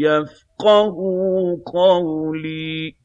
يَفْقَهُوا قَوْلِي.